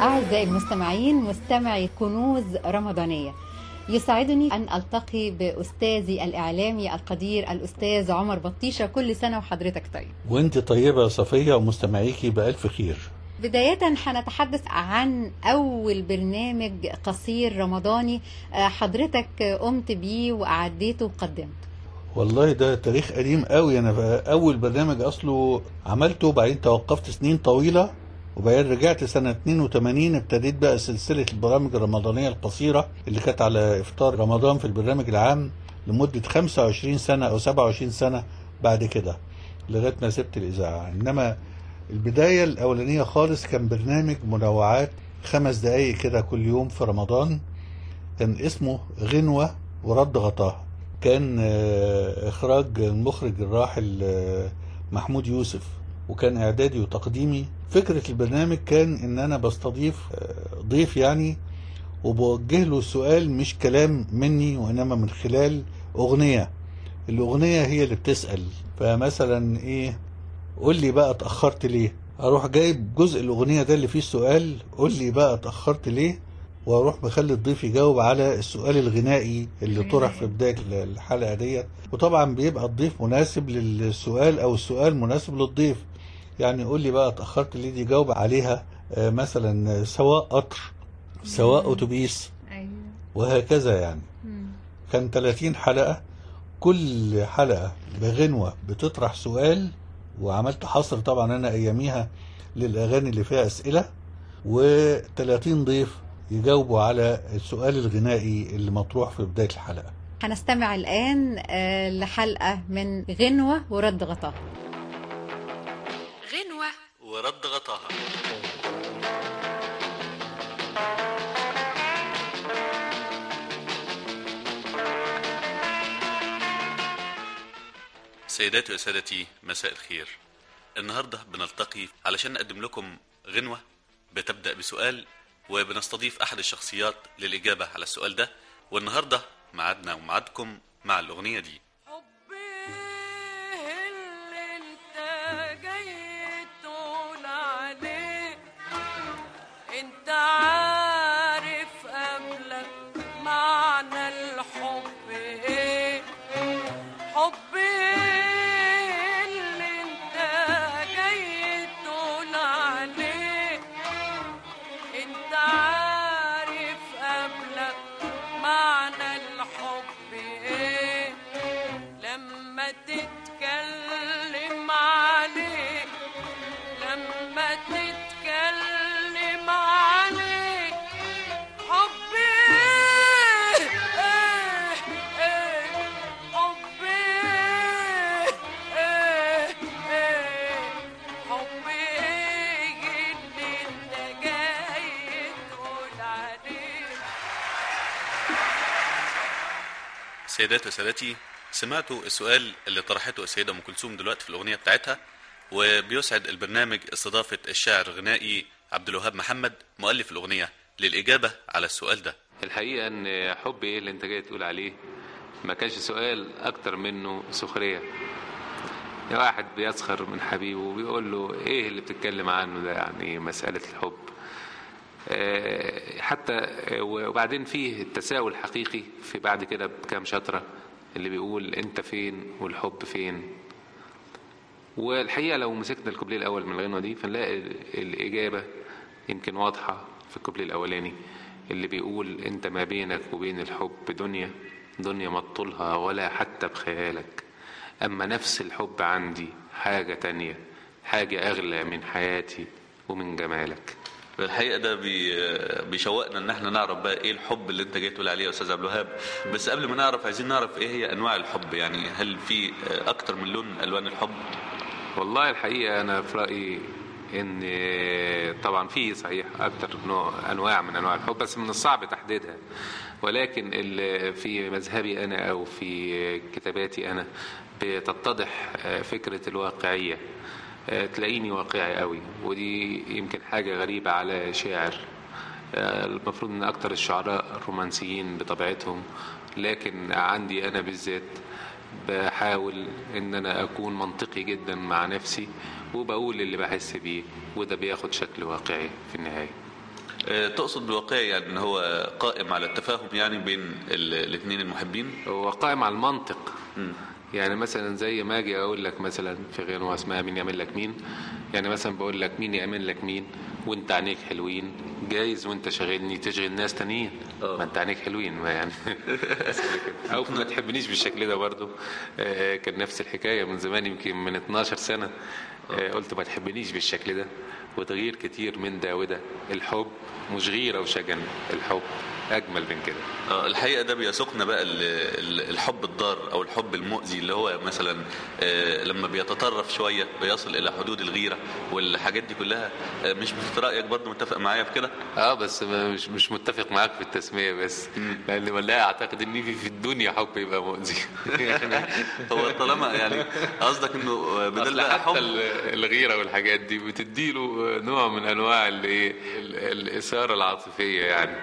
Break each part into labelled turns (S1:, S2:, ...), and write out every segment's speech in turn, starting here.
S1: أعزائي المستمعين مستمعي كنوز رمضانية. يسعدني أن ألتقي بأستاذي الإعلامي القدير الأستاذ عمر بطيشة كل سنة وحضرتك طيب.
S2: وأنت طيبة يا صفية ومستمعيكي بألف خير.
S1: بداية هنتحدث عن أول برنامج قصير رمضاني آه، حضرتك قمت بيه وأعديته وقدمته.
S2: والله ده تاريخ قديم قوي. أنا أول برنامج أصله عملته وبعدين توقفت سنين طويلة. وبعدين رجعت سنة 82 ابتديت بقى سلسلة البرامج الرمضانية القصيرة اللي كانت على إفطار رمضان في البرنامج العام لمدة 25 سنة أو 27 سنة بعد كده لغاية ما سبت الإذاعة. إنما البداية الأولانية خالص كان برنامج منوعات خمس دقايق كده كل يوم في رمضان كان اسمه غنوة ورد غطاها. كان آه، إخراج المخرج الراحل آه، محمود يوسف. وكان إعدادي وتقديمي. فكرة البرنامج كان إن أنا بستضيف آه، ضيف يعني وبوجه له سؤال مش كلام مني وإنما من خلال أغنية. الأغنية هي اللي بتسأل فمثلا إيه قول لي بقى اتأخرت ليه؟ أروح جايب جزء الأغنية ده اللي فيه السؤال قول لي بقى اتأخرت ليه؟ وأروح مخلي الضيف يجاوب على السؤال الغنائي اللي طرح في بداية الحلقة ديت. وطبعا بيبقى الضيف مناسب للسؤال أو السؤال مناسب للضيف. يعني قول لي بقى اتأخرت ليه؟ دي جاوب عليها آه، مثلا سواء قطر سواء أتوبيس
S1: أيوة.
S2: وهكذا يعني. كان 30 حلقة. كل حلقة بغنوة بتطرح سؤال وعملت حصر طبعا أنا أياميها للأغاني اللي فيها أسئلة و30 ضيف يجاوبوا على السؤال الغنائي اللي مطروح في بداية الحلقة.
S1: هنستمع الآن آه، لحلقة من غنوة ورد
S3: غنوة
S2: ورد غطاها.
S4: سيداتي وسادتي مساء الخير. النهاردة بنلتقي علشان نقدم لكم غنوة بتبدأ بسؤال وبنستضيف أحد الشخصيات للإجابة على السؤال ده. والنهاردة معادنا ومعادكم مع الأغنية دي. سيداتي وسادتي سمعتوا السؤال اللي طرحته السيدة أم كلثوم دلوقتي في الأغنية بتاعتها وبيسعد البرنامج استضافة الشاعر الغنائي عبد الوهاب محمد مؤلف الأغنية للإجابة على السؤال ده.
S5: الحقيقة إن حب إيه اللي أنت جاي تقول عليه؟ ما كانش سؤال أكتر منه سخرية. واحد بيسخر من حبيبه وبيقول له إيه اللي بتتكلم عنه ده؟ يعني مسألة الحب. حتى آه، وبعدين فيه التساؤل حقيقي في بعد كده بكام شطرة اللي بيقول أنت فين والحب فين. والحقيقة لو مسكنا الكوبليه الأول من الغنوة دي فنلاقي الإجابة يمكن واضحة في الكوبليه الأولاني اللي بيقول أنت ما بينك وبين الحب دنيا دنيا ما تطولها ولا حتى بخيالك. أما نفس الحب عندي حاجة تانية حاجة أغلى من حياتي ومن جمالك.
S4: الحقيقة ده بي بيشوقنا إن إحنا نعرف بقى إيه الحب اللي أنت جاي تقول عليه يا أستاذ عبد الوهاب. بس قبل ما نعرف عايزين نعرف إيه هي أنواع الحب؟ يعني هل في أكتر من لون من ألوان الحب؟
S5: والله الحقيقة أنا في رأيي إن طبعا في صحيح أكتر نوع أنواع من أنواع الحب بس من الصعب تحديدها. ولكن في مذهبي أنا أو في كتاباتي أنا بتتضح فكرة الواقعية. تلاقيني واقعي قوي ودي يمكن حاجة غريبة على شاعر. المفروض إن أكتر الشعراء رومانسيين بطبيعتهم لكن عندي أنا بالذات بحاول إن أنا أكون منطقي جدا مع نفسي وبقول اللي بحس بيه وده بياخد شكل واقعي في النهاية.
S3: آه، تقصد بالواقعي يعني إن هو قائم على التفاهم يعني بين الاثنين المحبين؟
S5: هو قائم على المنطق. يعني مثلا زي ما أجي أقول لك مثلا في غنوه اسمها مين يعمل لك مين يعني مثلا بقول لك مين يعمل لك مين وأنت عينيك حلوين جايز وأنت شاغلني تشغل ناس تانيين.
S3: آه.
S5: ما أنت عينيك حلوين ما يعني. أو ما تحبنيش بالشكل ده برضو آه، كان نفس الحكاية من زمان يمكن من 12 سنة. آه، قلت ما تحبنيش بالشكل ده. وتغيير كتير من ده وده الحب مش غيره وشجن. الحب أجمل من كده.
S3: آه، الحقيقة ده بيسوقنا بقى ال- ال- الحب الضار أو الحب المؤذي اللي هو مثلا آه، لما بيتطرف شوية بيصل إلى حدود الغيرة والحاجات دي كلها. آه، مش في رأيك برضه متفق معايا في كده؟
S5: آه بس مش مش متفق معاك في التسمية بس. لأن ولا أعتقد إن في في الدنيا حب يبقى مؤذي. يعني
S3: هو طالما يعني قصدك إنه بدل
S5: حتى الغيرة والحاجات دي بتديله نوع من أنواع الإثارة العاطفية يعني.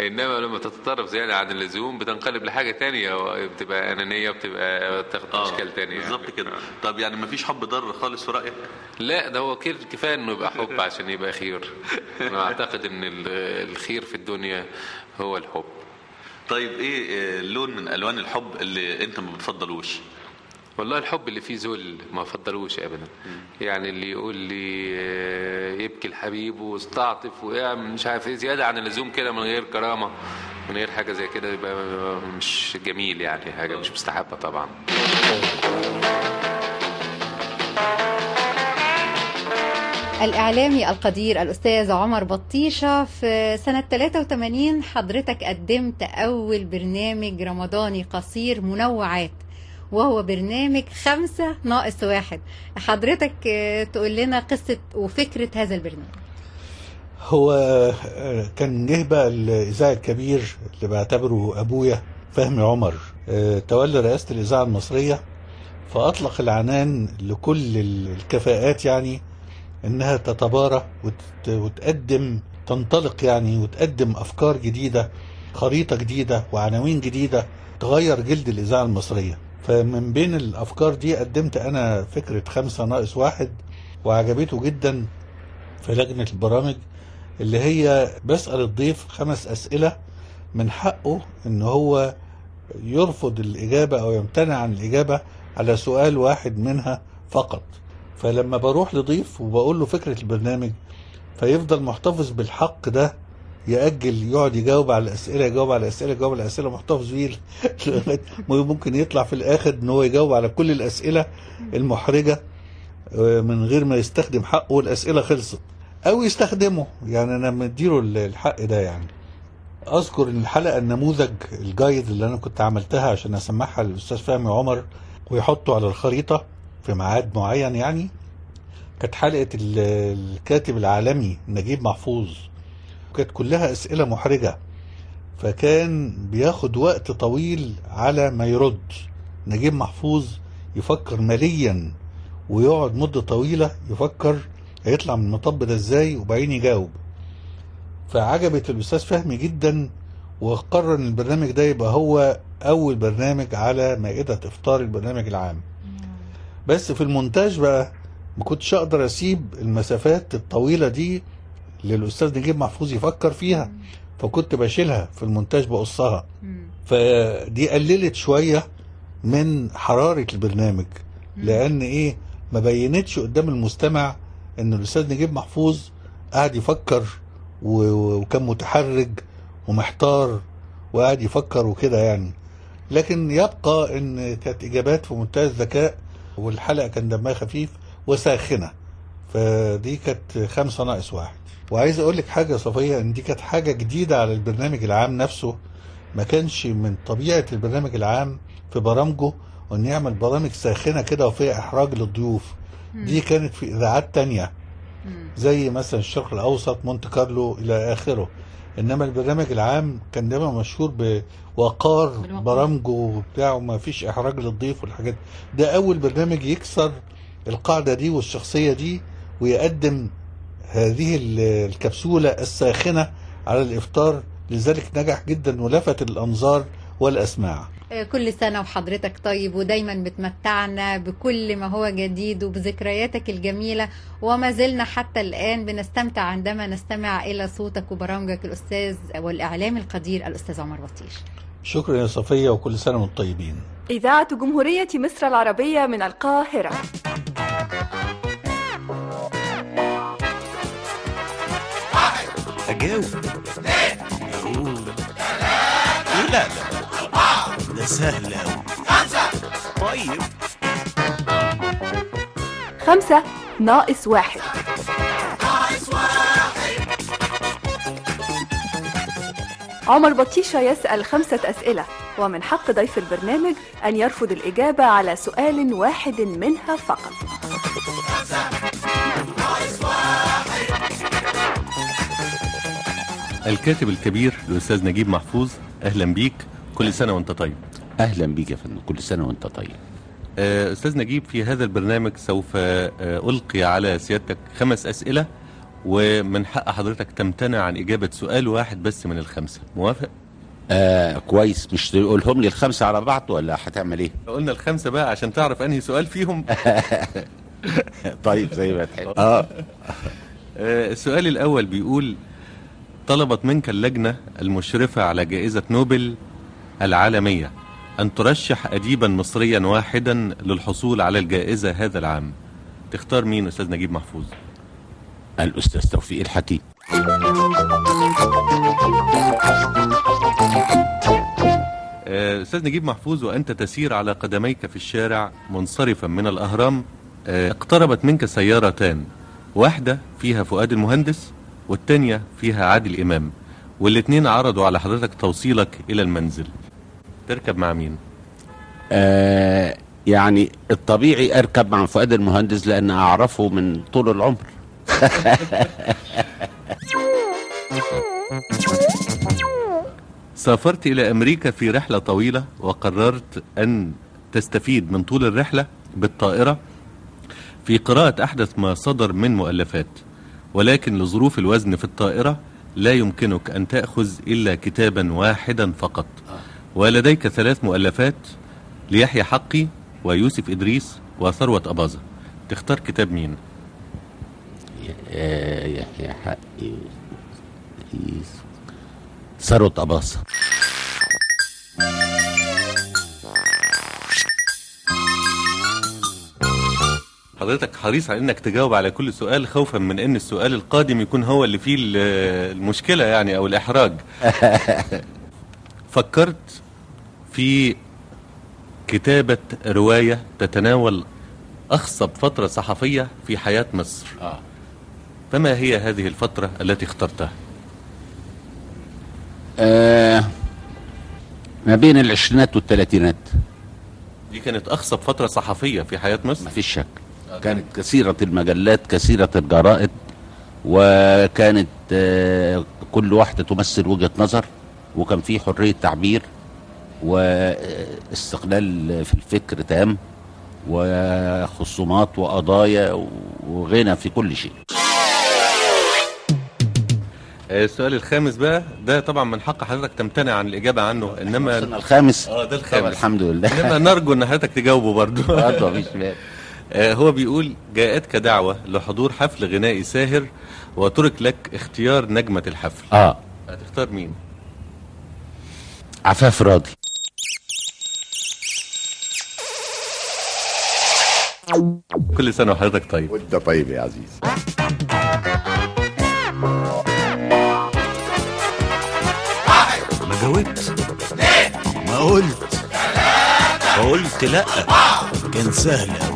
S5: إنما لما تتطرف زيادة عن اللزوم بتنقلب لحاجة تانية بتبقى أنانية وبتبقى تاخد
S3: آه،
S5: اشكال تانية يعني.
S3: بالظبط كده. طب يعني مفيش حب ضار خالص في رأيك؟
S5: لا ده هو كفاية إنه يبقى حب عشان يبقى خير. أنا أعتقد إن ال- الخير في الدنيا هو الحب.
S3: طيب إيه آه، لون من ألوان الحب اللي أنت ما بتفضلوش؟
S5: والله الحب اللي فيه ذل ما افضلوش ابدا. يعني اللي يقول لي الحبيب واستعطف ويعمل مش عارف إيه زيادة عن اللزوم كده من غير كرامة من غير حاجة زي كده يبقى مش جميل يعني حاجة مش مستحبة طبعا.
S1: الإعلامي القدير الأستاذ عمر بطيشة في سنة 83 حضرتك قدمت أول برنامج رمضاني قصير منوعات. وهو برنامج خمسة ناقص واحد. حضرتك آه، تقول لنا قصة وفكرة هذا البرنامج.
S2: هو آه، كان جه بقى الإذاعي الكبير اللي بعتبره أبويا فهمي عمر. آه، تولى رئاسة الإذاعة المصرية فأطلق العنان لكل ال- الكفاءات يعني إنها تتبارى وت- وتقدم تنطلق يعني وتقدم أفكار جديدة خريطة جديدة وعناوين جديدة تغير جلد الإذاعة المصرية. فمن بين الأفكار دي قدمت أنا فكرة خمسة ناقص واحد وعجبته جدا في لجنة البرامج اللي هي بسأل الضيف خمس أسئلة من حقه إن هو يرفض الإجابة أو يمتنع عن الإجابة على سؤال واحد منها فقط. فلما بروح لضيف وبقول له فكرة البرنامج فيفضل محتفظ بالحق ده يأجل يقعد يجاوب على الأسئلة يجاوب على الأسئلة يجاوب على الأسئلة محتفظ بيه ممكن يطلع في الآخر إن هو يجاوب على كل الأسئلة المحرجة آه، من غير ما يستخدم حقه والأسئلة خلصت. أو يستخدمه. يعني أنا مديله الحق ده يعني. أذكر إن الحلقة النموذج الجايد اللي أنا كنت عملتها عشان أسمعها للأستاذ فهمي عمر ويحطه على الخريطة في ميعاد معين يعني كانت حلقة ال- الكاتب العالمي نجيب محفوظ. وكانت كلها أسئلة محرجة. فكان بياخد وقت طويل على ما يرد. نجيب محفوظ يفكر ماليا ويقعد مدة طويلة يفكر هيطلع من المطب ده إزاي وبعدين يجاوب. فعجبت الأستاذ فهمي جدا وقرر إن البرنامج ده يبقى هو أول برنامج على مائدة إفطار البرنامج العام. بس في المونتاج بقى ما كنتش أقدر أسيب المسافات الطويلة دي للأستاذ نجيب محفوظ يفكر فيها فكنت بشيلها في المونتاج بقصها. فدي قللت شوية من حرارة البرنامج لأن إيه ما بينتش قدام المستمع إن الأستاذ نجيب محفوظ قاعد يفكر وكان متحرج ومحتار وقاعد يفكر وكده يعني. لكن يبقى إن كانت إجابات في منتهى الذكاء والحلقة كان دمها خفيف وساخنة. فدي كانت خمسة ناقص واحد. وعايز أقول لك حاجة يا صفية إن دي كانت حاجة جديدة على البرنامج العام نفسه. ما كانش من طبيعة البرنامج العام في برامجه انه يعمل برامج ساخنة كده وفيها إحراج للضيوف. دي كانت في إذاعات تانية. زي مثلا الشرق الأوسط مونte كارلو إلى آخره. إنما البرنامج العام كان دايما مشهور بوقار. برامجه وبتاعه ما فيش إحراج للضيف والحاجات. ده أول برنامج يكسر القاعدة دي والشخصية دي ويقدم هذه ال- الكبسولة الساخنة على الإفطار لذلك نجح جدا ولفت الأنظار والأسماع.
S1: آه، كل سنة وحضرتك طيب ودايما بتمتعنا بكل ما هو جديد وبذكرياتك الجميلة. وما زلنا حتى الآن بنستمتع عندما نستمع إلى صوتك وبرامجك الأستاذ والإعلام القدير الأستاذ عمر بطيش
S2: شكرا يا صفية وكل سنة وأنتم طيبين.
S6: إذاعة جمهورية مصر العربية من القاهرة.
S7: أجاوب أقول لا. لا ده سهل أوي طيب.
S6: خمسة. ناقص واحد. عمر بطيشة يسأل خمسة أسئلة ومن حق ضيف البرنامج أن يرفض الإجابة على سؤال واحد منها فقط.
S3: الكاتب الكبير الأستاذ نجيب محفوظ أهلا بيك. كل سنة وأنت طيب.
S8: أهلا بيك يا فندم. كل سنة وأنت طيب.
S3: آه، أستاذ نجيب في هذا البرنامج سوف آه، ألقي على سيادتك خمس أسئلة ومن حق حضرتك تمتنع عن إجابة سؤال واحد بس من الخمسة. موافق؟
S8: آه كويس. مش تقولهم لي الخمسة على بعض ولا هتعمل إيه؟
S3: قلنا الخمسة بقى عشان تعرف أنهي سؤال فيهم.
S8: طيب زي ما تحب. آه.
S3: آه، السؤال الأول بيقول طلبت منك اللجنة المشرفة على جائزة نوبل العالمية أن ترشح أديبا مصريا واحدا للحصول على الجائزة هذا العام. تختار مين أستاذ نجيب محفوظ؟
S8: الأستاذ توفيق الحكيم.
S3: آه، أستاذ نجيب محفوظ وأنت تسير على قدميك في الشارع منصرفا من الأهرام. آه، اقتربت منك سيارتان واحدة فيها فؤاد المهندس والتانية فيها عادل إمام والاتنين عرضوا على حضرتك توصيلك إلى المنزل. تركب مع مين؟
S8: آه يعني الطبيعي أركب مع فؤاد المهندس لأن أعرفه من طول العمر.
S3: سافرت إلى أمريكا في رحلة طويلة وقررت أن تستفيد من طول الرحلة بالطائرة في قراءة أحدث ما صدر من مؤلفات. ولكن لظروف الوزن في الطائرة لا يمكنك أن تأخذ إلا كتابا واحدا فقط. ولديك ثلاث مؤلفات ليحيى حقي ويوسف إدريس وثروة أباظة. تختار كتاب مين؟
S8: يحيى حقي ثروة أباظة.
S3: حضرتك حريص على إنك تجاوب على كل سؤال خوفا من إن السؤال القادم يكون هو اللي فيه ال- المشكلة يعني أو الإحراج. فكرت في كتابة رواية تتناول أخصب فترة صحفية في حياة مصر.
S8: آه.
S3: فما هي هذه الفترة التي اخترتها؟
S8: آه ما بين العشرينات والثلاثينات.
S3: دي كانت أخصب فترة صحفية في حياة مصر؟
S8: ما فيش شك. كانت كثيرة المجلات كثيرة الجرائد وكانت آه، كل واحدة تمثل وجهة نظر وكان في حرية تعبير واستقلال في الفكر تام وخصومات وقضايا وغنى في كل شيء.
S3: آه، السؤال الخامس بقى ده طبعا من حق حضرتك تمتنع عن الإجابة عنه
S8: إنما الخامس؟
S3: آه ده الخامس.
S8: الحمد لله.
S3: إنما نرجو إن حضرتك تجاوبه برضو
S8: برضه مفيش
S3: هو بيقول جاءتك دعوة لحضور حفل غنائي ساهر وترك لك اختيار نجمة الحفل.
S8: آه.
S3: هتختار مين؟
S8: عفاف راضي.
S3: كل سنة وحضرتك طيب.
S9: وانت طيب يا عزيز.
S7: ما جاوبت. ما قلت. قلت لا. كان سهل ما